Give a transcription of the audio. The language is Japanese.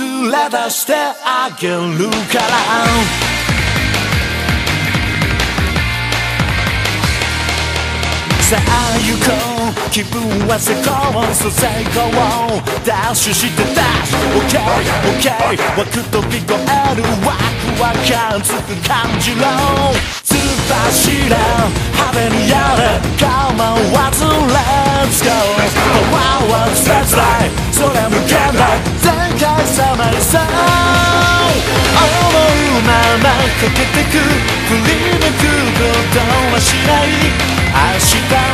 連れ出してあげるから。さあ行こう。気分は成功。そう成功ダッシュしてダッシュ OKOK 枠飛び越えるワクワク感つく感じろ。突っ走れ。派手にやれまかけてく振り抜くことはしない。明日